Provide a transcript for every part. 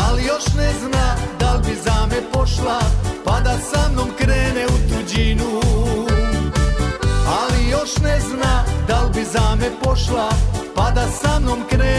Ali još ne zna da li bi za me pošla Pa da sa mnom krene u tuđinu. Ali još ne zna da li bi za me pošla Pa da sa mnom krene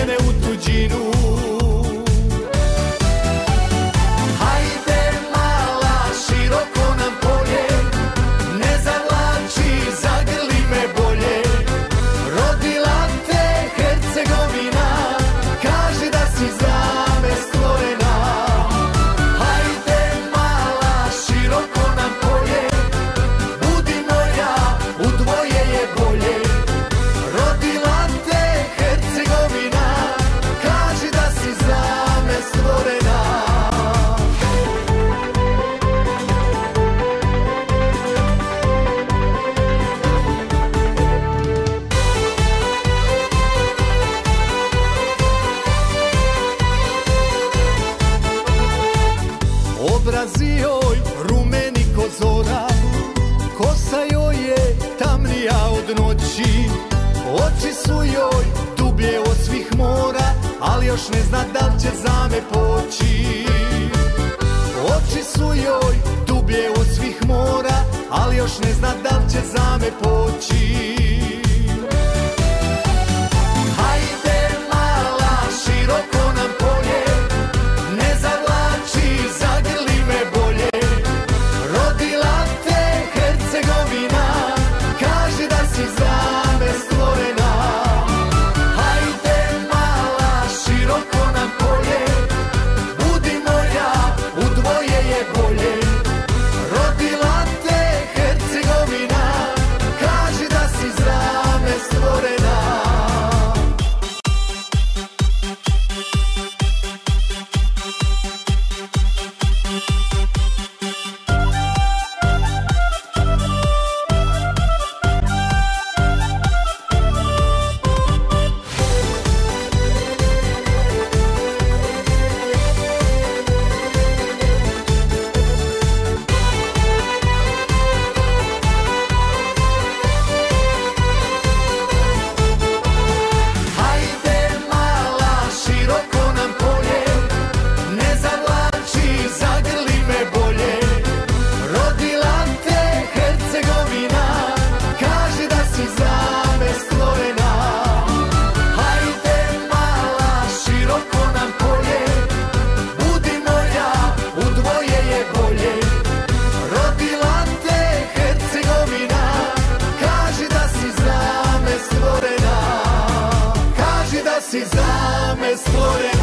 noći Oči su joj dublje od svih mora Ali još ne zna da će za me poći. Oči su joj dublje od svih mora Ali još ne zna da će za me poći precisamos explorar.